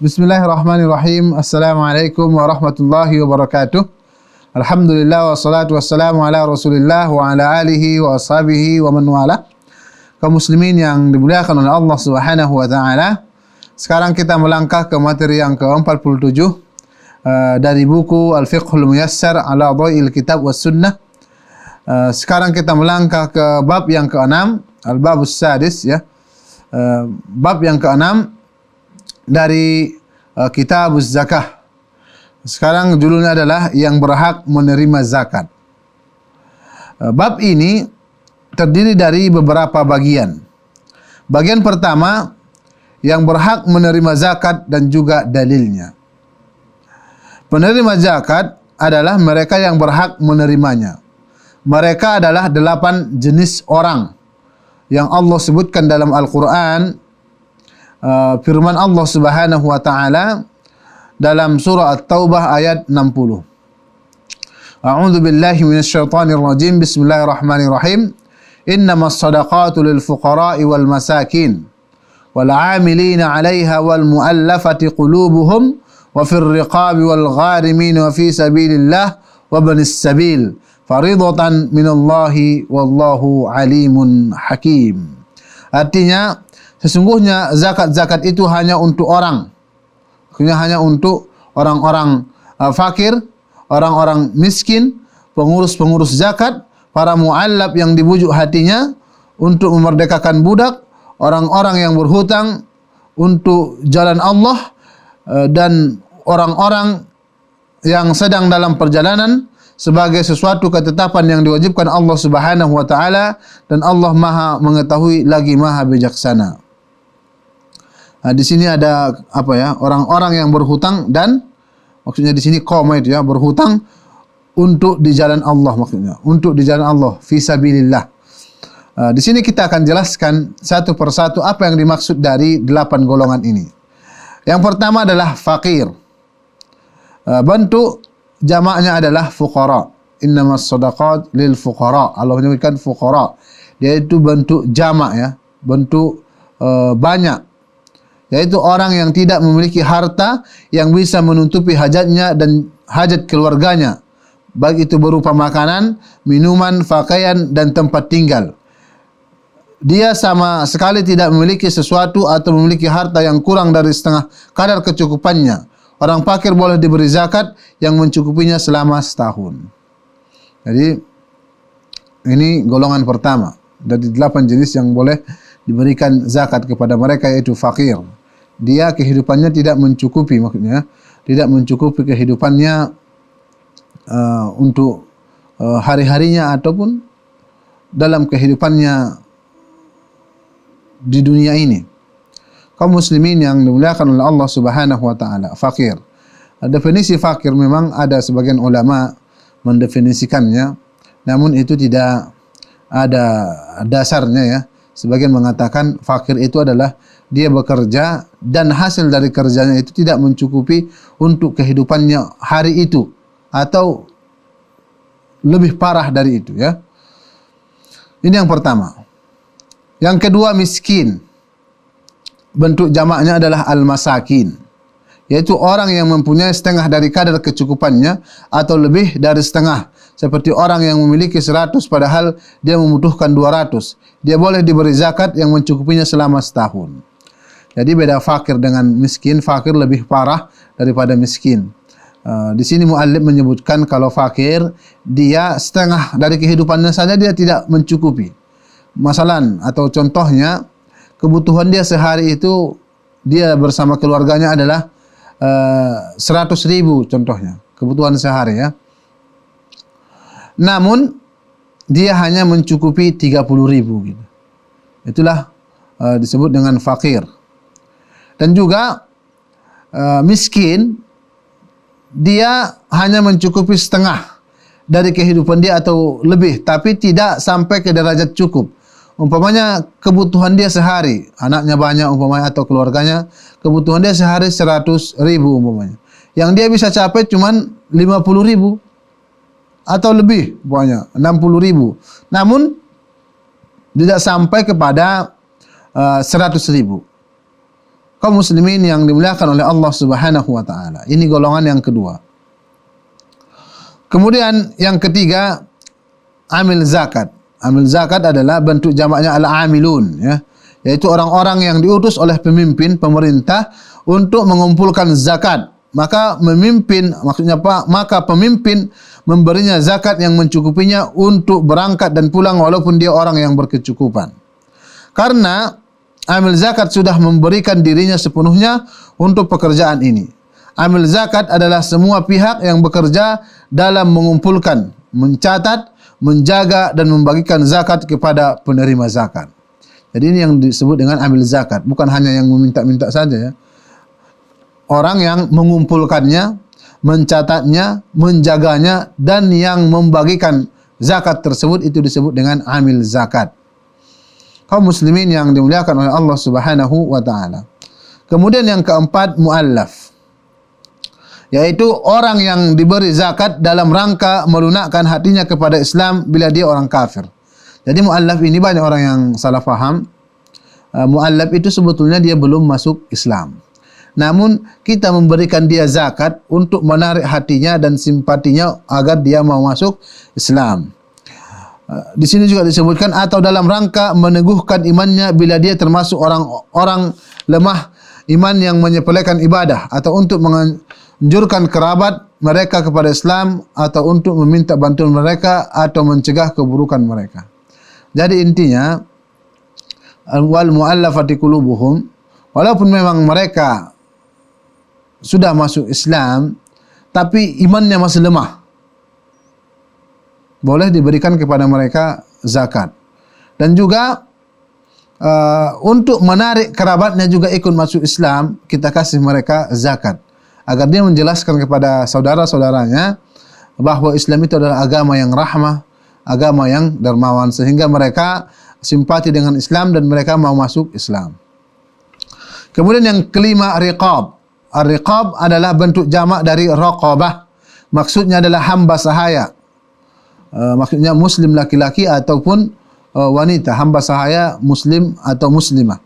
Bismillahirrahmanirrahim. Assalamualaikum warahmatullahi wabarakatuh. Alhamdulillah wassalatu wassalamu ala Rasulillah wa ala alihi wa ashabihi wa man wala. Kaum muslimin yang dimuliakan oleh Allah Subhanahu wa taala. Sekarang kita melangkah ke materi yang ke-47 uh, dari buku Al-Fiqhul Muyassar ala Dhai'il Kitab was Sunnah. Uh, sekarang kita melangkah ke bab yang ke-6, Al-Babus Sadis ya. Uh, bab yang ke-6 dari uh, kitab zakah. Sekarang judulnya adalah yang berhak menerima zakat. Uh, bab ini terdiri dari beberapa bagian. Bagian pertama yang berhak menerima zakat dan juga dalilnya. Penerima zakat adalah mereka yang berhak menerimanya. Mereka adalah delapan jenis orang yang Allah sebutkan dalam Al-Quran Uh, firman Allah Subhanahu wa taala dalam surah At-Taubah ayat 60. A'udzu billahi minasyaitonir rajim. Bismillahirrahmanirrahim. Innamas shadaqatu lil fuqara'i wal masakin wal 'amilina 'alayha wal mu'allafati qulubuhum wa fir riqabi wal gharimin wa fi sabilillah wa banis sabil faridatan minallahi wallahu alimun hakim. Artinya sesungguhnya zakat-zakat itu hanya untuk orang. Maksudnya hanya untuk orang-orang uh, fakir, orang-orang miskin, pengurus-pengurus zakat, para muallab yang dibujuk hatinya untuk memerdekakan budak, orang-orang yang berhutang untuk jalan Allah uh, dan orang-orang yang sedang dalam perjalanan sebagai sesuatu ketetapan yang diwajibkan Allah Subhanahu wa taala dan Allah Maha mengetahui lagi Maha bijaksana. Nah, di sini ada apa ya? Orang-orang yang berhutang dan maksudnya di sini koma itu ya, berhutang untuk di jalan Allah maksudnya, untuk di jalan Allah fi sabilillah. Uh, di sini kita akan jelaskan satu persatu apa yang dimaksud dari delapan golongan ini. Yang pertama adalah fakir. Uh, bentuk jamaknya adalah fuqara. Innamas sadaqat lil fuqara. Allah menyebutkan fuqara. Dia itu bentuk jamak ya, bentuk uh, banyak yaitu orang yang tidak memiliki harta yang bisa menutupi hajatnya dan hajat keluarganya baik itu berupa makanan, minuman, pakaian dan tempat tinggal. Dia sama sekali tidak memiliki sesuatu atau memiliki harta yang kurang dari setengah kadar kecukupannya. Orang fakir boleh diberi zakat yang mencukupinya selama setahun. Jadi ini golongan pertama dari delapan jenis yang boleh diberikan zakat kepada mereka yaitu fakir dia kehidupannya tidak mencukupi maksudnya tidak mencukupi kehidupannya uh, untuk uh, hari-harinya ataupun dalam kehidupannya di dunia ini. Kaum muslimin yang dimuliakan oleh Allah Subhanahu wa taala, fakir. Definisi fakir memang ada sebagian ulama mendefinisikannya, namun itu tidak ada dasarnya ya. Sebagian mengatakan fakir itu adalah dia bekerja dan hasil dari kerjanya itu tidak mencukupi untuk kehidupannya hari itu atau lebih parah dari itu ya. Ini yang pertama. Yang kedua miskin. Bentuk jamaknya adalah al-masakin. Yaitu orang yang mempunyai setengah dari kadar kecukupannya atau lebih dari setengah. Seperti orang yang memiliki 100 padahal dia membutuhkan 200. Dia boleh diberi zakat yang mencukupinya selama setahun. Jadi beda fakir dengan miskin, fakir lebih parah daripada miskin. Uh, di sini muallim menyebutkan kalau fakir dia setengah dari kehidupannya saja dia tidak mencukupi. Masalan atau contohnya kebutuhan dia sehari itu dia bersama keluarganya adalah uh, 100 ribu contohnya kebutuhan sehari ya. Namun dia hanya mencukupi 30 ribu gitu. Itulah uh, disebut dengan fakir. Dan juga uh, miskin dia hanya mencukupi setengah dari kehidupan dia atau lebih tapi tidak sampai ke derajat cukup. Umpamanya kebutuhan dia sehari anaknya banyak umpamanya atau keluarganya kebutuhan dia sehari 100 ribu umpamanya. Yang dia bisa capai cuman 50 ribu atau lebih umpamanya 60 ribu namun tidak sampai kepada uh, 100 ribu kaum muslimin yang dimuliakan oleh Allah Subhanahu wa taala. Ini golongan yang kedua. Kemudian yang ketiga amil zakat. Amil zakat adalah bentuk jamaknya al-amilun ya, yaitu orang-orang yang diutus oleh pemimpin pemerintah untuk mengumpulkan zakat. Maka memimpin maksudnya apa? Maka pemimpin memberinya zakat yang mencukupinya untuk berangkat dan pulang walaupun dia orang yang berkecukupan. Karena amil zakat sudah memberikan dirinya sepenuhnya untuk pekerjaan ini. Amil zakat adalah semua pihak yang bekerja dalam mengumpulkan, mencatat, menjaga dan membagikan zakat kepada penerima zakat. Jadi ini yang disebut dengan amil zakat, bukan hanya yang meminta-minta saja ya. Orang yang mengumpulkannya, mencatatnya, menjaganya dan yang membagikan zakat tersebut itu disebut dengan amil zakat. Kaum muslimin yang dimuliakan oleh Allah Subhanahu wa taala. Kemudian yang keempat muallaf. Yaitu orang yang diberi zakat dalam rangka melunakkan hatinya kepada Islam bila dia orang kafir. Jadi muallaf ini banyak orang yang salah faham. Uh, muallaf itu sebetulnya dia belum masuk Islam. Namun kita memberikan dia zakat untuk menarik hatinya dan simpatinya agar dia mau masuk Islam. Uh, di sini juga disebutkan atau dalam rangka meneguhkan imannya bila dia termasuk orang-orang lemah iman yang menyepelekan ibadah atau untuk menganjurkan kerabat mereka kepada Islam atau untuk meminta bantuan mereka atau mencegah keburukan mereka. Jadi intinya wal muallafati qulubuhum walaupun memang mereka sudah masuk Islam tapi imannya masih lemah. Boleh diberikan kepada mereka zakat. Dan juga uh, untuk menarik kerabatnya juga ikut masuk Islam, kita kasih mereka zakat. Agar dia menjelaskan kepada saudara-saudaranya bahawa Islam itu adalah agama yang rahmah, agama yang dermawan sehingga mereka simpati dengan Islam dan mereka mau masuk Islam. Kemudian yang kelima riqab. Ar-riqab adalah bentuk jamak dari raqabah. Maksudnya adalah hamba sahaya. Uh, maksudnya muslim laki-laki ataupun uh, wanita, hamba sahaya muslim atau muslimah.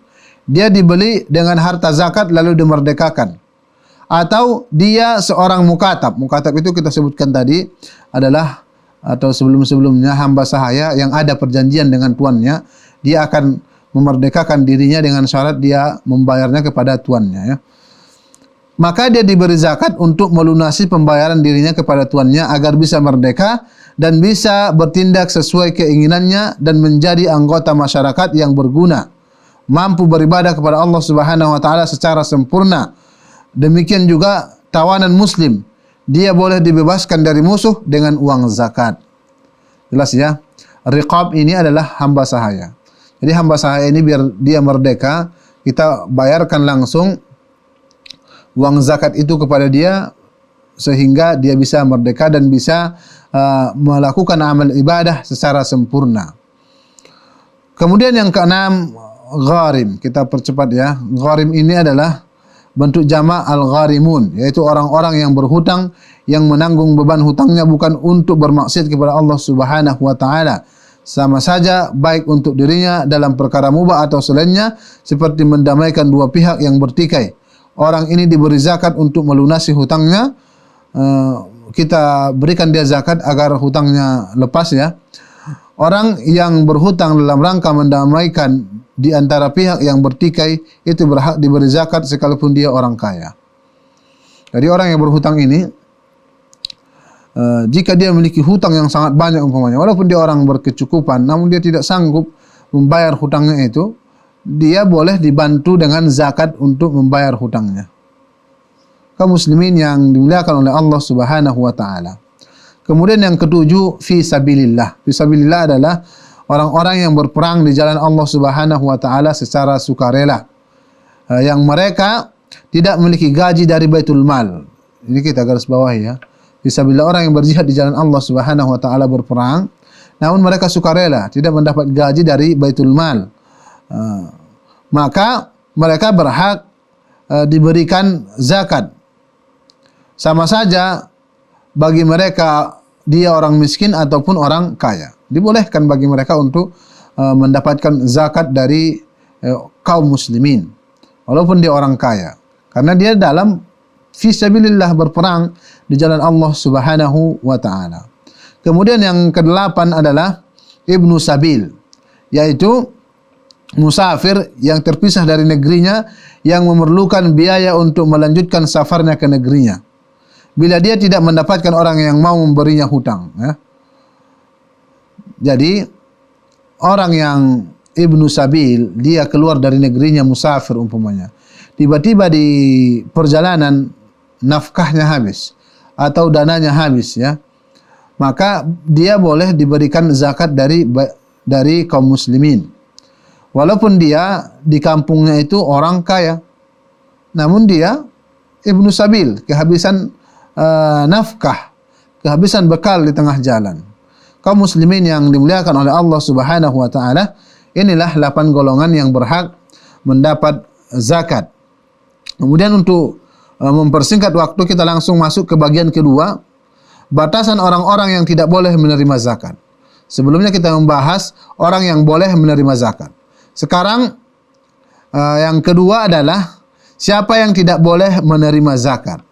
Dia dibeli dengan harta zakat lalu dimerdekakan. Atau dia seorang mukatab. Mukatab itu kita sebutkan tadi adalah atau sebelum-sebelumnya hamba sahaya yang ada perjanjian dengan tuannya, dia akan memerdekakan dirinya dengan syarat dia membayarnya kepada tuannya ya maka dia diberi zakat untuk melunasi pembayaran dirinya kepada tuannya agar bisa merdeka dan bisa bertindak sesuai keinginannya dan menjadi anggota masyarakat yang berguna. Mampu beribadah kepada Allah Subhanahu wa taala secara sempurna. Demikian juga tawanan muslim. Dia boleh dibebaskan dari musuh dengan uang zakat. Jelas ya? Riqab ini adalah hamba sahaya. Jadi hamba sahaya ini biar dia merdeka kita bayarkan langsung uang zakat itu kepada dia sehingga dia bisa merdeka dan bisa uh, melakukan amal ibadah secara sempurna. Kemudian yang keenam gharim, kita percepat ya. Gharim ini adalah bentuk jama' al-gharimun, yaitu orang-orang yang berhutang yang menanggung beban hutangnya bukan untuk bermaksud kepada Allah Subhanahu wa taala. Sama saja baik untuk dirinya dalam perkara mubah atau selainnya seperti mendamaikan dua pihak yang bertikai orang ini diberi zakat untuk melunasi hutangnya, uh, kita berikan dia zakat agar hutangnya lepas ya. Orang yang berhutang dalam rangka mendamaikan di antara pihak yang bertikai itu berhak diberi zakat sekalipun dia orang kaya. Jadi orang yang berhutang ini uh, jika dia memiliki hutang yang sangat banyak umpamanya walaupun dia orang berkecukupan namun dia tidak sanggup membayar hutangnya itu dia boleh dibantu dengan zakat untuk membayar hutangnya. Kaum muslimin yang dimuliakan oleh Allah Subhanahu wa taala. Kemudian yang ketujuh fi sabilillah. Fi sabilillah adalah orang-orang yang berperang di jalan Allah Subhanahu wa taala secara sukarela. Eh, yang mereka tidak memiliki gaji dari Baitul Mal. Ini kita garis bawahi ya. Fi sabilillah orang yang berjihad di jalan Allah Subhanahu wa taala berperang namun mereka sukarela, tidak mendapat gaji dari Baitul Mal. Ah. maka mereka berhak uh, diberikan zakat. Sama saja bagi mereka dia orang miskin ataupun orang kaya. Dibolehkan bagi mereka untuk uh, mendapatkan zakat dari uh, kaum muslimin. walaupun dia orang kaya karena dia dalam fisabilillah berperang di jalan Allah Subhanahu wa taala. Kemudian yang kedelapan adalah ibnu sabil yaitu musafir yang terpisah dari negerinya yang memerlukan biaya untuk melanjutkan safarnya ke negerinya. Bila dia tidak mendapatkan orang yang mau memberinya hutang, ya. Jadi orang yang ibnu sabil dia keluar dari negerinya musafir umpamanya tiba-tiba di perjalanan nafkahnya habis atau dananya habis ya maka dia boleh diberikan zakat dari dari kaum muslimin walaupun dia di kampungnya itu orang kaya namun dia ibnu sabil kehabisan uh, nafkah kehabisan bekal di tengah jalan kaum muslimin yang dimuliakan oleh Allah Subhanahu wa taala inilah 8 golongan yang berhak mendapat zakat Kemudian untuk uh, mempersingkat waktu kita langsung masuk ke bagian kedua, batasan orang-orang yang tidak boleh menerima zakat. Sebelumnya kita membahas orang yang boleh menerima zakat. Sekarang uh, yang kedua adalah siapa yang tidak boleh menerima zakat.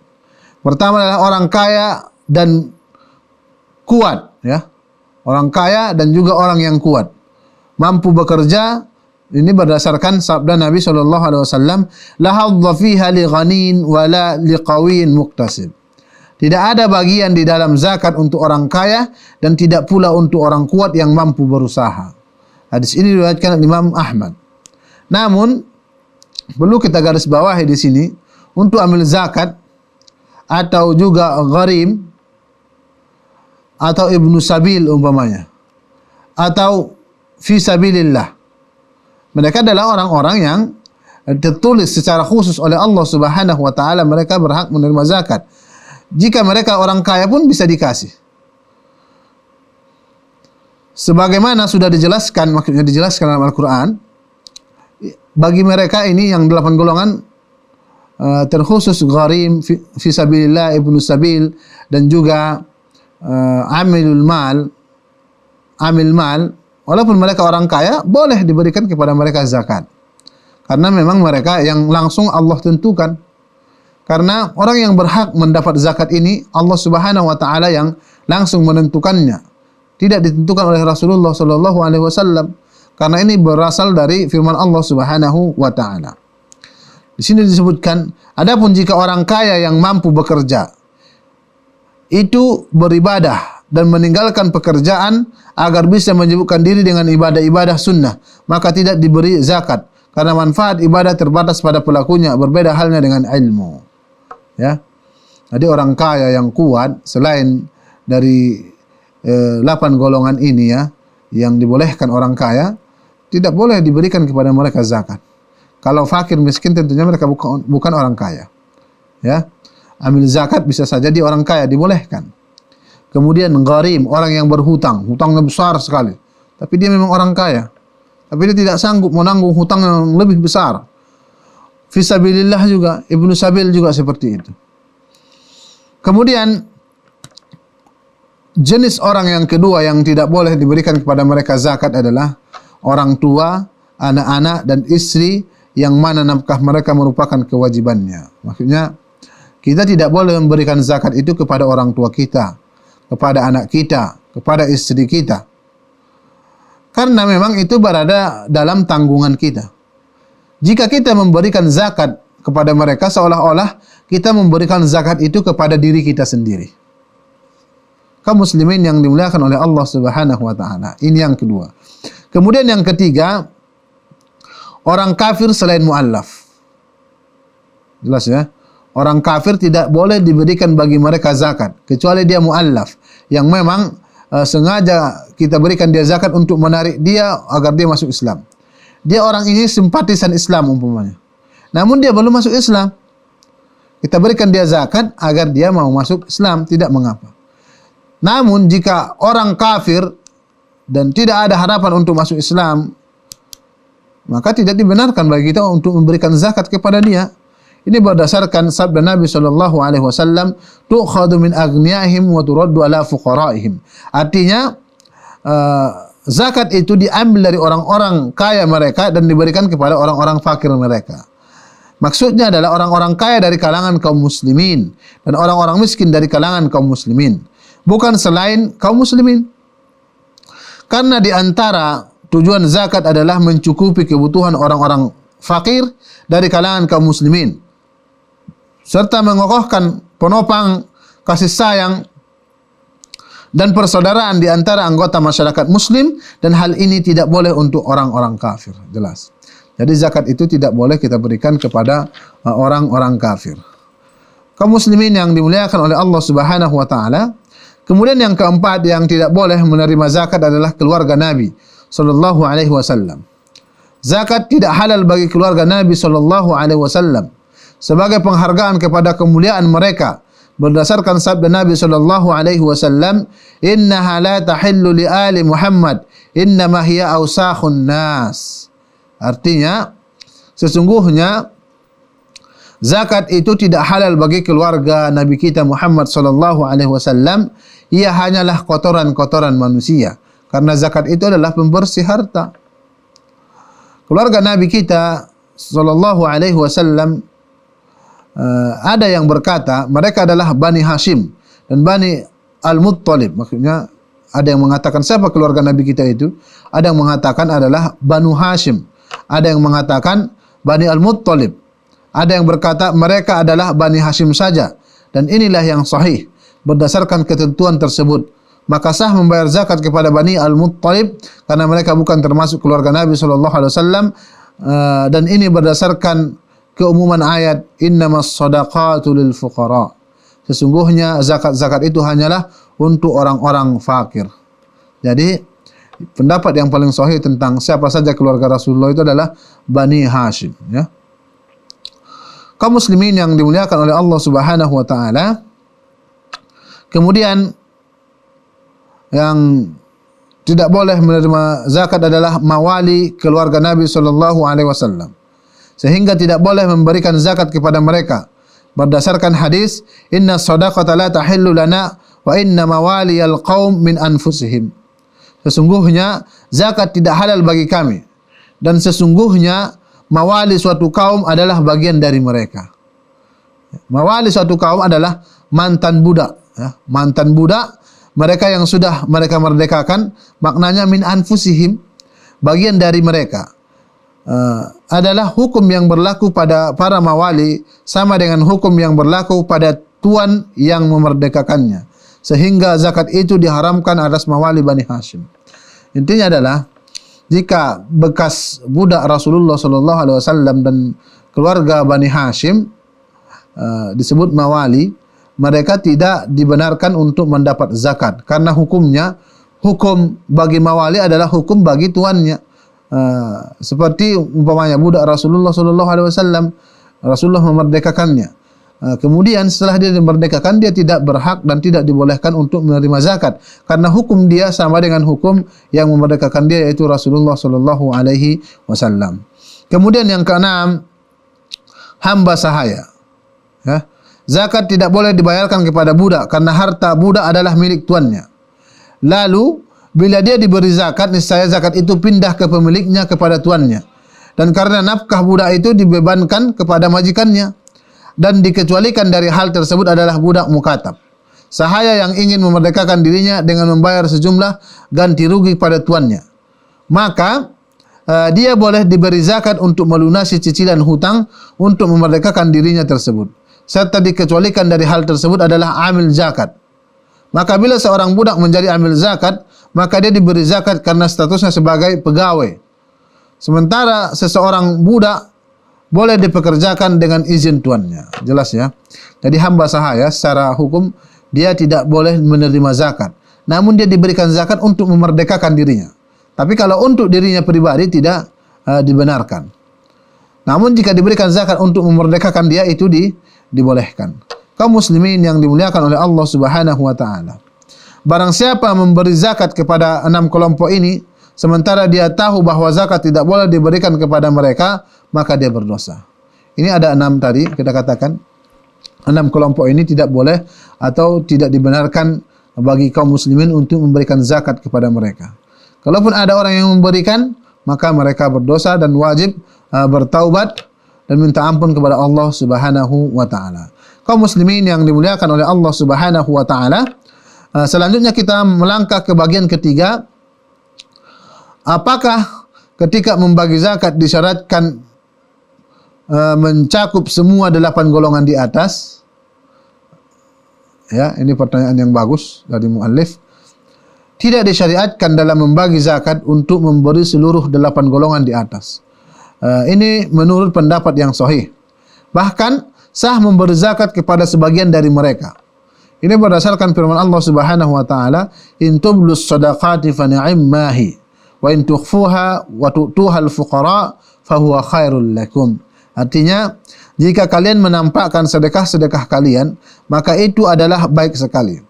Pertama adalah orang kaya dan kuat, ya. Orang kaya dan juga orang yang kuat. Mampu bekerja ini berdasarkan sabda Nabi sallallahu alaihi wasallam, la hadza fiha li ghanin wa la li qawin muktasib. Tidak ada bagian di dalam zakat untuk orang kaya dan tidak pula untuk orang kuat yang mampu berusaha. Hadis ini diriwayatkan Imam Ahmad. Namun perlu kita garis bawahi di sini untuk ambil zakat atau juga gharim atau ibnu sabil umpamanya atau fi sabilillah mereka adalah orang-orang yang tertulis secara khusus oleh Allah Subhanahu wa taala mereka berhak menerima zakat. Jika mereka orang kaya pun bisa dikasih. Sebagaimana sudah dijelaskan maksudnya dijelaskan dalam Al-Qur'an bagi mereka ini yang delapan golongan uh, terkhusus gharim fi, fi sabilillah ibnu sabil dan juga uh, amilul mal amil mal Walaupun mereka orang kaya, boleh diberikan kepada mereka zakat. Karena memang mereka yang langsung Allah tentukan. Karena orang yang berhak mendapat zakat ini Allah Subhanahu wa taala yang langsung menentukannya. Tidak ditentukan oleh Rasulullah sallallahu alaihi wasallam karena ini berasal dari firman Allah Subhanahu wa taala. Di sini disebutkan, adapun jika orang kaya yang mampu bekerja itu beribadah dan meninggalkan pekerjaan agar bisa menyibukkan diri dengan ibadah-ibadah sunnah, maka tidak diberi zakat karena manfaat ibadah terbatas pada pelakunya, berbeda halnya dengan ilmu. Ya. Jadi orang kaya yang kuat selain dari eh, 8 golongan ini ya yang dibolehkan orang kaya tidak boleh diberikan kepada mereka zakat. Kalau fakir miskin tentunya mereka bukan bukan orang kaya. Ya. Ambil zakat bisa saja di orang kaya dibolehkan. Kemudian gharim, orang yang berhutang, hutangnya besar sekali. Tapi dia memang orang kaya. Tapi dia tidak sanggup menanggung hutang yang lebih besar. Fisabilillah juga, Ibnu Sabil juga seperti itu. Kemudian jenis orang yang kedua yang tidak boleh diberikan kepada mereka zakat adalah orang tua, anak-anak dan istri yang mana nafkah mereka merupakan kewajibannya. Maksudnya kita tidak boleh memberikan zakat itu kepada orang tua kita kepada anak kita, kepada istri kita. Karena memang itu berada dalam tanggungan kita. Jika kita memberikan zakat kepada mereka seolah-olah kita memberikan zakat itu kepada diri kita sendiri. Kaum muslimin yang dimuliakan oleh Allah Subhanahu wa taala. Ini yang kedua. Kemudian yang ketiga, orang kafir selain muallaf. Jelas ya? orang kafir tidak boleh diberikan bagi mereka zakat kecuali dia muallaf yang memang uh, sengaja kita berikan dia zakat untuk menarik dia agar dia masuk Islam. Dia orang ini simpatisan Islam umpamanya. Namun dia belum masuk Islam. Kita berikan dia zakat agar dia mau masuk Islam, tidak mengapa. Namun jika orang kafir dan tidak ada harapan untuk masuk Islam, maka tidak dibenarkan bagi kita untuk memberikan zakat kepada dia. Ini berdasarkan sabda Nabi sallallahu alaihi wasallam, "Tu'khadhu min aghniyahim wa turaddu ala fuqaraihim." Artinya uh, zakat itu diambil dari orang-orang kaya mereka dan diberikan kepada orang-orang fakir mereka. Maksudnya adalah orang-orang kaya dari kalangan kaum muslimin dan orang-orang miskin dari kalangan kaum muslimin. Bukan selain kaum muslimin. Karena di antara tujuan zakat adalah mencukupi kebutuhan orang-orang fakir dari kalangan kaum muslimin serta mengokohkan penopang kasih sayang dan persaudaraan di antara anggota masyarakat muslim dan hal ini tidak boleh untuk orang-orang kafir jelas jadi zakat itu tidak boleh kita berikan kepada uh, orang-orang kafir. Kaum muslimin yang dimuliakan oleh Allah Subhanahu wa taala. Kemudian yang keempat yang tidak boleh menerima zakat adalah keluarga Nabi sallallahu alaihi wasallam. Zakat tidak halal bagi keluarga Nabi sallallahu alaihi wasallam sebagai penghargaan kepada kemuliaan mereka berdasarkan sabda Nabi sallallahu alaihi wasallam innaha la tahillu li ali Muhammad innama hiya awsakhun nas Artinya sesungguhnya zakat itu tidak halal bagi keluarga Nabi kita Muhammad sallallahu alaihi wasallam. Ia hanyalah kotoran-kotoran manusia. Karena zakat itu adalah pembersih harta. Keluarga Nabi kita sallallahu alaihi wasallam uh, ada yang berkata mereka adalah Bani Hashim dan Bani Al-Muttalib. Maksudnya ada yang mengatakan siapa keluarga Nabi kita itu? Ada yang mengatakan adalah Banu Hashim. Ada yang mengatakan Bani Al-Muttalib. Ada yang berkata mereka adalah Bani Hashim saja. Dan inilah yang sahih. Berdasarkan ketentuan tersebut. Maka sah membayar zakat kepada Bani Al-Muttalib. Karena mereka bukan termasuk keluarga Nabi SAW. Uh, dan ini berdasarkan keumuman ayat. Innamas sadaqatu lil fuqara. Sesungguhnya zakat-zakat itu hanyalah untuk orang-orang fakir. Jadi pendapat yang paling sahih tentang siapa saja keluarga Rasulullah itu adalah Bani Hashim ya. Kaum muslimin yang dimuliakan oleh Allah Subhanahu wa taala. Kemudian yang tidak boleh menerima zakat adalah mawali keluarga Nabi sallallahu alaihi wasallam. Sehingga tidak boleh memberikan zakat kepada mereka berdasarkan hadis inna sadaqata la tahillu lana wa inna mawali al-qaum min anfusihim. Sesungguhnya zakat tidak halal bagi kami dan sesungguhnya mawali suatu kaum adalah bagian dari mereka. Mawali suatu kaum adalah mantan budak, ya. mantan budak mereka yang sudah mereka merdekakan maknanya min anfusihim bagian dari mereka uh, adalah hukum yang berlaku pada para mawali sama dengan hukum yang berlaku pada tuan yang memerdekakannya sehingga zakat itu diharamkan atas mawali Bani Hashim. Intinya adalah jika bekas budak Rasulullah sallallahu alaihi wasallam dan keluarga Bani Hashim uh, disebut mawali, mereka tidak dibenarkan untuk mendapat zakat karena hukumnya hukum bagi mawali adalah hukum bagi tuannya. Uh, seperti umpamanya budak Rasulullah sallallahu alaihi wasallam Rasulullah memerdekakannya. Ha, kemudian setelah dia dimerdekakan dia tidak berhak dan tidak dibolehkan untuk menerima zakat karena hukum dia sama dengan hukum yang memerdekakan dia yaitu Rasulullah sallallahu alaihi wasallam. Kemudian yang keenam hamba sahaya. Ya. Zakat tidak boleh dibayarkan kepada budak karena harta budak adalah milik tuannya. Lalu bila dia diberi zakat niscaya zakat itu pindah ke pemiliknya kepada tuannya. Dan karena nafkah budak itu dibebankan kepada majikannya dan dikecualikan dari hal tersebut adalah budak mukatab. Sahaya yang ingin memerdekakan dirinya dengan membayar sejumlah ganti rugi pada tuannya. Maka uh, dia boleh diberi zakat untuk melunasi cicilan hutang untuk memerdekakan dirinya tersebut. Serta dikecualikan dari hal tersebut adalah amil zakat. Maka bila seorang budak menjadi amil zakat, maka dia diberi zakat karena statusnya sebagai pegawai. Sementara seseorang budak boleh dipekerjakan dengan izin tuannya. Jelas ya. Jadi hamba sahaya secara hukum dia tidak boleh menerima zakat. Namun dia diberikan zakat untuk memerdekakan dirinya. Tapi kalau untuk dirinya pribadi tidak uh, dibenarkan. Namun jika diberikan zakat untuk memerdekakan dia itu di, dibolehkan. Kaum muslimin yang dimuliakan oleh Allah Subhanahu wa taala. Barang siapa memberi zakat kepada enam kelompok ini sementara dia tahu bahwa zakat tidak boleh diberikan kepada mereka, maka dia berdosa. Ini ada enam tadi kita katakan enam kelompok ini tidak boleh atau tidak dibenarkan bagi kaum muslimin untuk memberikan zakat kepada mereka. Kalaupun ada orang yang memberikan, maka mereka berdosa dan wajib uh, bertaubat dan minta ampun kepada Allah Subhanahu wa taala. Kaum muslimin yang dimuliakan oleh Allah Subhanahu wa taala, uh, selanjutnya kita melangkah ke bagian ketiga. Apakah ketika membagi zakat disyaratkan uh, mencakup semua delapan golongan di atas? Ya, ini pertanyaan yang bagus dari muallif. Tidak disyariatkan dalam membagi zakat untuk memberi seluruh delapan golongan di atas. Uh, ini menurut pendapat yang sahih. Bahkan sah memberi zakat kepada sebagian dari mereka. Ini berdasarkan firman Allah Subhanahu wa taala, "In tublus shadaqati fa ni'mahi wa in tukhfuha wa tu'tuha al-fuqara fa huwa khairul lakum." Artinya, jika kalian menampakkan sedekah-sedekah kalian, maka itu adalah baik sekali.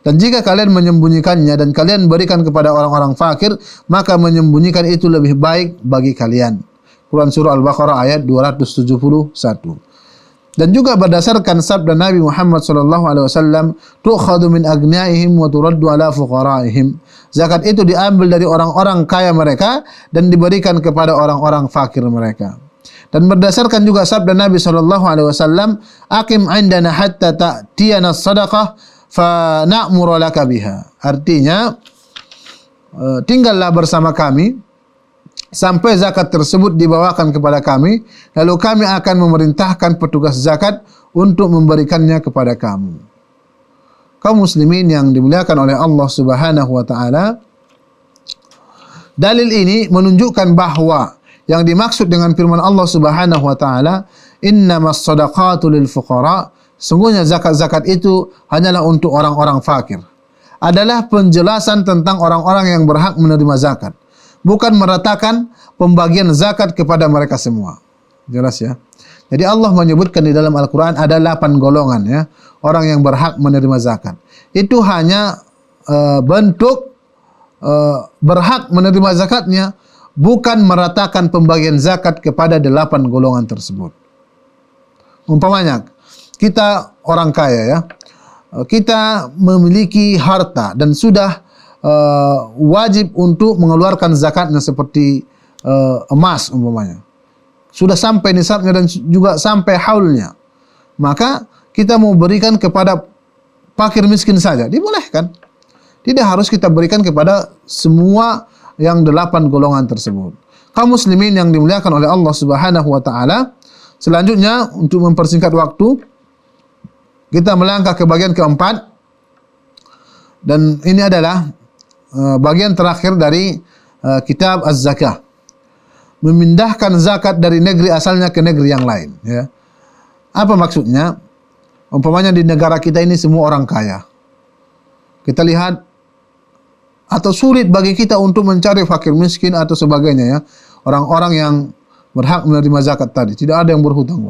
Dan jika kalian menyembunyikannya dan kalian berikan kepada orang-orang fakir, maka menyembunyikan itu lebih baik bagi kalian. Quran Surah Al-Baqarah ayat 271. Dan juga berdasarkan sabda Nabi Muhammad sallallahu alaihi wasallam, "Tu'khadhu min agniyaihim wa turaddu ala fuqaraihim." Zakat itu diambil dari orang-orang kaya mereka dan diberikan kepada orang-orang fakir mereka. Dan berdasarkan juga sabda Nabi sallallahu alaihi wasallam, "Aqim 'indana hatta ta'tiyana sadaqah fa na'muru laka biha." Artinya, eh, tinggallah bersama kami sampai zakat tersebut dibawakan kepada kami, lalu kami akan memerintahkan petugas zakat untuk memberikannya kepada kamu. Kaum muslimin yang dimuliakan oleh Allah Subhanahu wa taala, dalil ini menunjukkan bahwa yang dimaksud dengan firman Allah Subhanahu wa taala, "Innamas shadaqatu lil fuqara", sungguhnya zakat-zakat itu hanyalah untuk orang-orang fakir. Adalah penjelasan tentang orang-orang yang berhak menerima zakat bukan meratakan pembagian zakat kepada mereka semua. Jelas ya. Jadi Allah menyebutkan di dalam Al-Quran ada delapan golongan ya orang yang berhak menerima zakat. Itu hanya uh, bentuk uh, berhak menerima zakatnya, bukan meratakan pembagian zakat kepada delapan golongan tersebut. Umpamanya kita orang kaya ya, kita memiliki harta dan sudah uh, wajib untuk mengeluarkan zakatnya seperti uh, emas umpamanya. Sudah sampai nisabnya dan juga sampai haulnya. Maka kita mau berikan kepada fakir miskin saja, dibolehkan. Tidak harus kita berikan kepada semua yang delapan golongan tersebut. Kaum muslimin yang dimuliakan oleh Allah Subhanahu wa taala, selanjutnya untuk mempersingkat waktu kita melangkah ke bagian keempat dan ini adalah bagian terakhir dari uh, kitab Az-Zakah. Memindahkan zakat dari negeri asalnya ke negeri yang lain. Ya. Apa maksudnya? Umpamanya di negara kita ini semua orang kaya. Kita lihat atau sulit bagi kita untuk mencari fakir miskin atau sebagainya ya. Orang-orang yang berhak menerima zakat tadi. Tidak ada yang berhutang.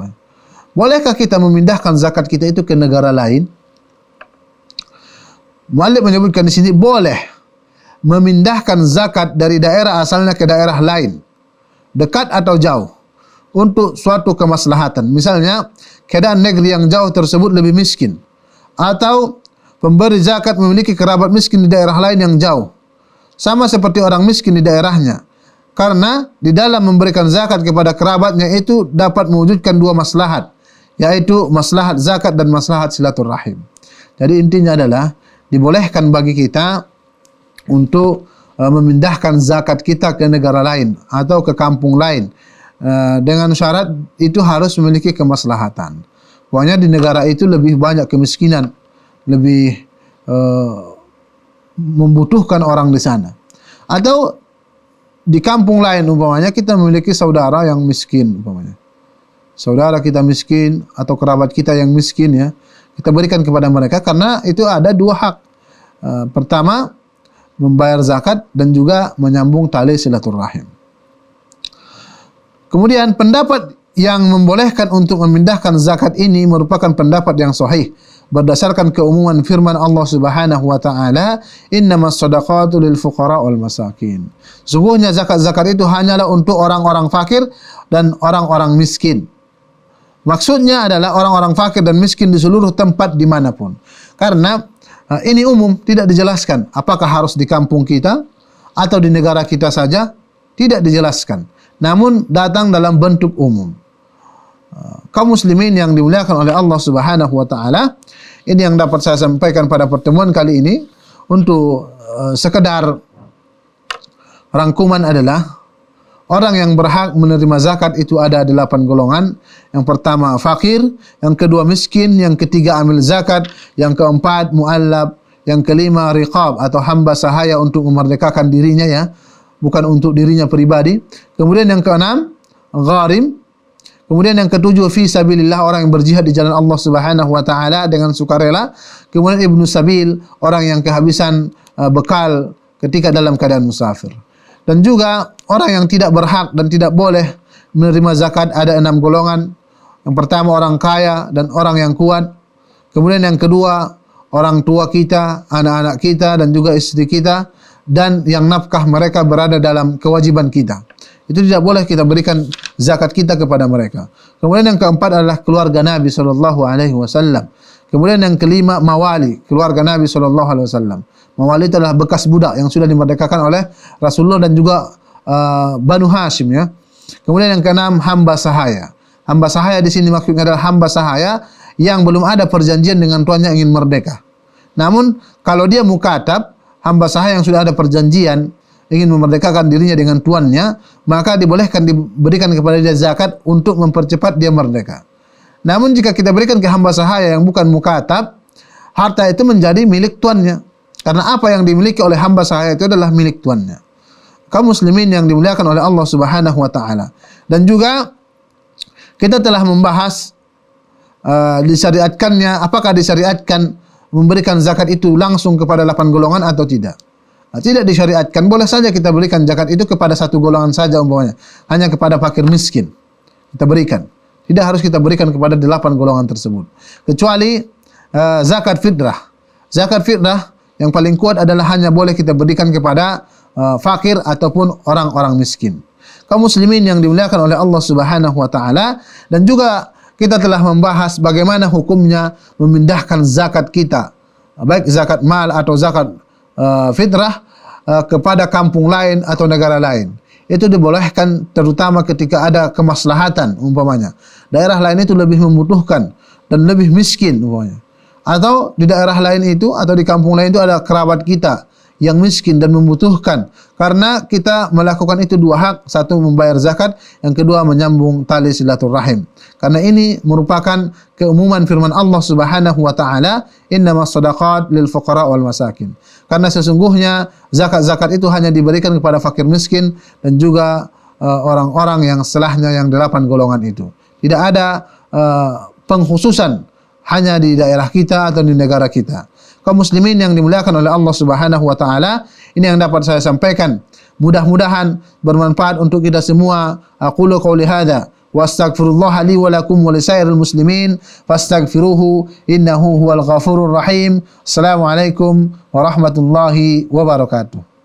Bolehkah kita memindahkan zakat kita itu ke negara lain? Malik menyebutkan di sini boleh memindahkan zakat dari daerah asalnya ke daerah lain, dekat atau jauh, untuk suatu kemaslahatan. Misalnya, keadaan negeri yang jauh tersebut lebih miskin, atau pemberi zakat memiliki kerabat miskin di daerah lain yang jauh, sama seperti orang miskin di daerahnya. Karena di dalam memberikan zakat kepada kerabatnya itu dapat mewujudkan dua maslahat, yaitu maslahat zakat dan maslahat silaturahim. Jadi intinya adalah dibolehkan bagi kita untuk uh, memindahkan zakat kita ke negara lain atau ke kampung lain uh, dengan syarat itu harus memiliki kemaslahatan. Pokoknya di negara itu lebih banyak kemiskinan, lebih uh, membutuhkan orang di sana. Atau di kampung lain umpamanya kita memiliki saudara yang miskin umpamanya. Saudara kita miskin atau kerabat kita yang miskin ya, kita berikan kepada mereka karena itu ada dua hak. Uh, pertama, membayar zakat dan juga menyambung tali silaturahim. Kemudian pendapat yang membolehkan untuk memindahkan zakat ini merupakan pendapat yang sahih berdasarkan keumuman firman Allah Subhanahu wa taala, "Innamas lil fuqara wal masakin." Sungguhnya zakat-zakat itu hanyalah untuk orang-orang fakir dan orang-orang miskin. Maksudnya adalah orang-orang fakir dan miskin di seluruh tempat di mana pun. Karena Nah, ini umum, tidak dijelaskan. Apakah harus di kampung kita atau di negara kita saja? Tidak dijelaskan. Namun datang dalam bentuk umum. kaum muslimin yang dimuliakan oleh Allah Subhanahu wa taala, ini yang dapat saya sampaikan pada pertemuan kali ini untuk uh, sekedar rangkuman adalah orang yang berhak menerima zakat itu ada delapan golongan. Yang pertama fakir, yang kedua miskin, yang ketiga amil zakat, yang keempat muallab, yang kelima riqab atau hamba sahaya untuk memerdekakan dirinya ya, bukan untuk dirinya pribadi. Kemudian yang keenam gharim, Kemudian yang ketujuh fi sabilillah orang yang berjihad di jalan Allah Subhanahu wa taala dengan sukarela. Kemudian ibnu sabil orang yang kehabisan uh, bekal ketika dalam keadaan musafir. Dan juga orang yang tidak berhak dan tidak boleh menerima zakat ada enam golongan. Yang pertama orang kaya dan orang yang kuat. Kemudian yang kedua orang tua kita, anak-anak kita dan juga istri kita dan yang nafkah mereka berada dalam kewajiban kita. Itu tidak boleh kita berikan zakat kita kepada mereka. Kemudian yang keempat adalah keluarga Nabi wasallam. Kemudian yang kelima mawali, keluarga Nabi wasallam. Mawali itu adalah bekas budak yang sudah dimerdekakan oleh Rasulullah dan juga uh, Banu Hashim ya. Kemudian yang keenam hamba sahaya. Hamba sahaya di sini maksudnya adalah hamba sahaya yang belum ada perjanjian dengan tuannya ingin merdeka. Namun kalau dia mukatab, hamba sahaya yang sudah ada perjanjian ingin memerdekakan dirinya dengan tuannya, maka dibolehkan diberikan kepada dia zakat untuk mempercepat dia merdeka. Namun jika kita berikan ke hamba sahaya yang bukan mukatab, harta itu menjadi milik tuannya. Karena apa yang dimiliki oleh hamba sahaya itu adalah milik tuannya. Kaum muslimin yang dimuliakan oleh Allah Subhanahu wa taala. Dan juga kita telah membahas uh, disyariatkannya apakah disyariatkan memberikan zakat itu langsung kepada 8 golongan atau tidak. Nah, tidak disyariatkan, boleh saja kita berikan zakat itu kepada satu golongan saja umpamanya, hanya kepada fakir miskin. Kita berikan. Tidak harus kita berikan kepada delapan golongan tersebut. Kecuali uh, zakat fitrah. Zakat fitrah yang paling kuat adalah hanya boleh kita berikan kepada uh, fakir ataupun orang-orang miskin. Kaum muslimin yang dimuliakan oleh Allah Subhanahu wa taala dan juga kita telah membahas bagaimana hukumnya memindahkan zakat kita, baik zakat mal atau zakat uh, fitrah uh, kepada kampung lain atau negara lain. Itu dibolehkan terutama ketika ada kemaslahatan umpamanya. Daerah lain itu lebih membutuhkan dan lebih miskin umpamanya. Atau di daerah lain itu atau di kampung lain itu ada kerabat kita yang miskin dan membutuhkan. Karena kita melakukan itu dua hak. Satu membayar zakat. Yang kedua menyambung tali silaturahim. Karena ini merupakan keumuman firman Allah Subhanahu wa taala innamas sadaqat lil fuqara wal masakin. Karena sesungguhnya zakat-zakat itu hanya diberikan kepada fakir miskin dan juga uh, orang-orang uh, yang setelahnya yang delapan golongan itu. Tidak ada uh, pengkhususan hanya di daerah kita atau di negara kita kaum muslimin yang dimuliakan oleh Allah Subhanahu wa taala. Ini yang dapat saya sampaikan. Mudah-mudahan bermanfaat untuk kita semua. Aqulu qauli hadza wa astaghfirullah li wa lakum wa lisairil muslimin fastaghfiruhu innahu huwal ghafurur rahim. Assalamualaikum warahmatullahi wabarakatuh.